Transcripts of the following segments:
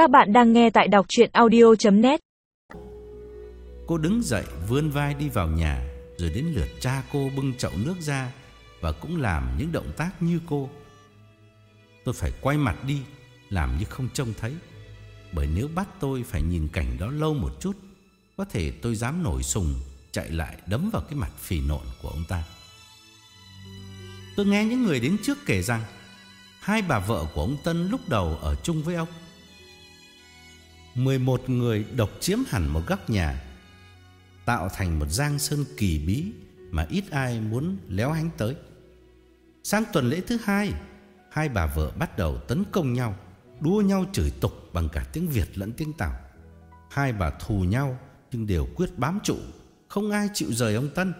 Các bạn đang nghe tại đọc chuyện audio.net Cô đứng dậy, vươn vai đi vào nhà, Rồi đến lượt cha cô bưng chậu nước ra Và cũng làm những động tác như cô. Tôi phải quay mặt đi, Làm như không trông thấy, Bởi nếu bắt tôi phải nhìn cảnh đó lâu một chút, Có thể tôi dám nổi sùng Chạy lại đấm vào cái mặt phì nộn của ông ta. Tôi nghe những người đến trước kể rằng, Hai bà vợ của ông Tân lúc đầu ở chung với ông. 11 người độc chiếm hẳn một góc nhà, Tạo thành một giang sơn kỳ bí Mà ít ai muốn léo hánh tới. Sang tuần lễ thứ hai Hai bà vợ bắt đầu tấn công nhau, Đua nhau chửi tục bằng cả tiếng Việt lẫn tiếng Tàu Hai bà thù nhau Nhưng đều quyết bám trụ, Không ai chịu rời ông Tân.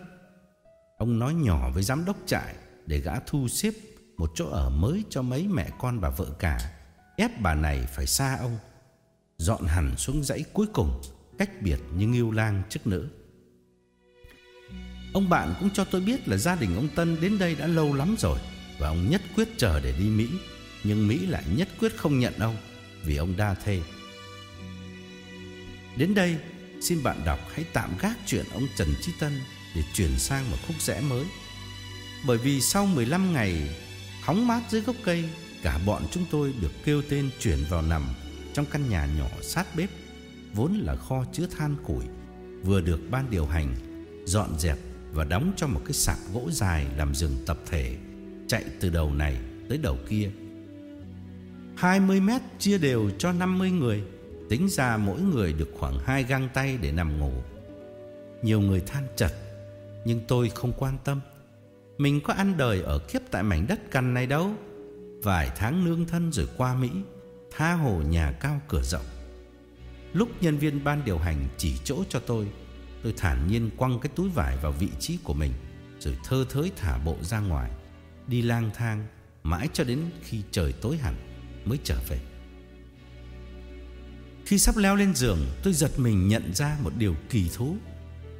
Ông nói nhỏ với giám đốc trại Để gã thu xếp một chỗ ở mới cho mấy mẹ con bà vợ cả, Ép bà này phải xa ông. Dọn hẳn xuống dãy cuối cùng, Cách biệt như ngưu lang chức nữ. Ông bạn cũng cho tôi biết là gia đình ông Tân đến đây đã lâu lắm rồi Và ông nhất quyết chờ để đi Mỹ. Nhưng Mỹ lại nhất quyết không nhận ông Vì ông đa thê. Đến đây, Xin bạn đọc hãy tạm gác chuyện ông Trần Trí Tân Để chuyển sang một khúc rẽ mới. Bởi vì sau 15 ngày Hóng mát dưới gốc cây, Cả bọn chúng tôi được kêu tên chuyển vào nằm trong căn nhà nhỏ sát bếp, Vốn là kho chứa than củi, Vừa được ban điều hành, Dọn dẹp và đóng cho một cái sạp gỗ dài Làm rừng tập thể, Chạy từ đầu này tới đầu kia. 20 mét chia đều cho 50 người, Tính ra mỗi người được khoảng hai găng tay để nằm ngủ. Nhiều người than chật, Nhưng tôi không quan tâm. Mình có ăn đời ở kiếp tại mảnh đất cằn này đâu. Vài tháng nương thân rồi qua Mỹ Tha hồ nhà cao cửa rộng. Lúc nhân viên ban điều hành chỉ chỗ cho tôi Tôi thản nhiên quăng cái túi vải vào vị trí của mình, Rồi thơ thới thả bộ ra ngoài, Đi lang thang Mãi cho đến khi trời tối hẳn Mới trở về. Khi sắp leo lên giường, Tôi giật mình nhận ra một điều kỳ thú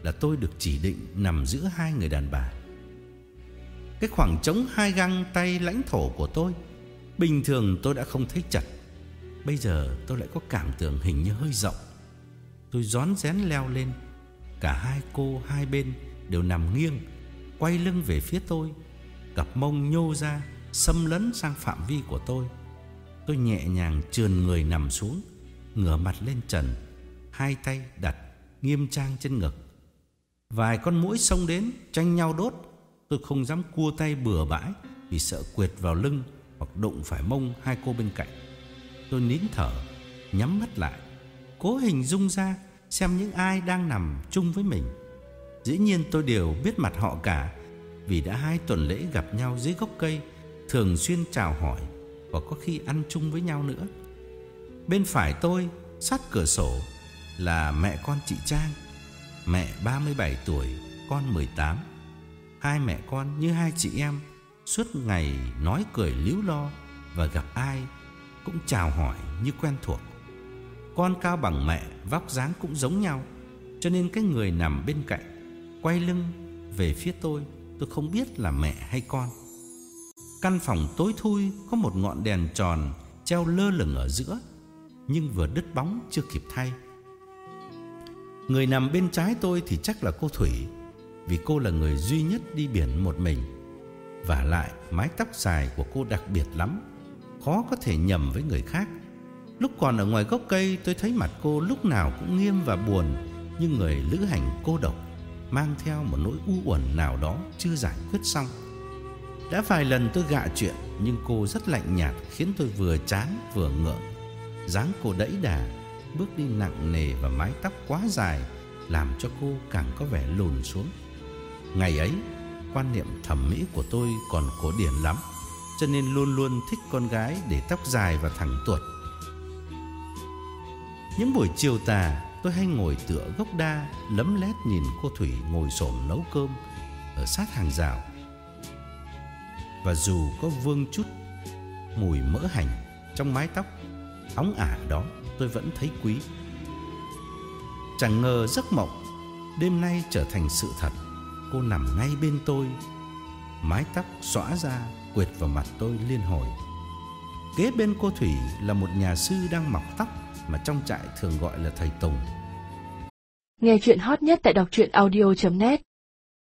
Là tôi được chỉ định nằm giữa hai người đàn bà. Cái khoảng trống hai găng tay lãnh thổ của tôi, Bình thường tôi đã không thấy chặt Bây giờ tôi lại có cảm tưởng hình như hơi rộng. Tôi gión rén leo lên. Cả hai cô hai bên đều nằm nghiêng, Quay lưng về phía tôi. Cặp mông nhô ra, Xâm lấn sang phạm vi của tôi. Tôi nhẹ nhàng trườn người nằm xuống, Ngửa mặt lên trần, Hai tay đặt nghiêm trang trên ngực. Vài con mũi xông đến, tranh nhau đốt. Tôi không dám cua tay bừa bãi Vì sợ quệt vào lưng Hoặc đụng phải mông hai cô bên cạnh. Tôi nín thở, Nhắm mắt lại, Cố hình dung ra Xem những ai đang nằm chung với mình. Dĩ nhiên tôi đều biết mặt họ cả, Vì đã hai tuần lễ gặp nhau dưới gốc cây, Thường xuyên chào hỏi Và có khi ăn chung với nhau nữa. Bên phải tôi, Sát cửa sổ, Là mẹ con chị Trang. Mẹ 37 tuổi, Con 18 Hai mẹ con như hai chị em, Suốt ngày nói cười líu lo Và gặp ai cũng chào hỏi như quen thuộc. Con cao bằng mẹ, Vóc dáng cũng giống nhau, Cho nên cái người nằm bên cạnh, Quay lưng về phía tôi Tôi không biết là mẹ hay con. Căn phòng tối thui, Có một ngọn đèn tròn Treo lơ lửng ở giữa, Nhưng vừa đứt bóng chưa kịp thay. Người nằm bên trái tôi thì chắc là cô Thủy, vì cô là người duy nhất đi biển một mình, Và lại mái tóc dài của cô đặc biệt lắm. Khó có thể nhầm với người khác. Lúc còn ở ngoài gốc cây, tôi thấy mặt cô lúc nào cũng nghiêm và buồn Như người lữ hành cô độc Mang theo một nỗi u uẩn nào đó chưa giải quyết xong. Đã vài lần tôi gạ chuyện, Nhưng cô rất lạnh nhạt khiến tôi vừa chán vừa ngượng. Dáng cô đẫy đà, Bước đi nặng nề và mái tóc quá dài Làm cho cô càng có vẻ lùn xuống. Ngày ấy, Quan niệm thẩm mỹ của tôi còn cổ điển lắm. Cho nên luôn luôn thích con gái để tóc dài và thẳng tuột. Những buổi chiều tà, Tôi hay ngồi tựa gốc đa, Lấm lét nhìn cô Thủy ngồi xổm nấu cơm Ở sát hàng rào. Và dù có vương chút Mùi mỡ hành Trong mái tóc, Óng ả đó tôi vẫn thấy quý. Chẳng ngờ giấc mộng Đêm nay trở thành sự thật. Cô nằm ngay bên tôi, Mái tóc xõa ra Quệt vào mặt tôi liên hồi Kế bên cô Thủy là một nhà sư đang mọc tóc mà trong trại thường gọi là thầy Tùng. Nghe chuyện hot nhất tại đọc truyện audio.net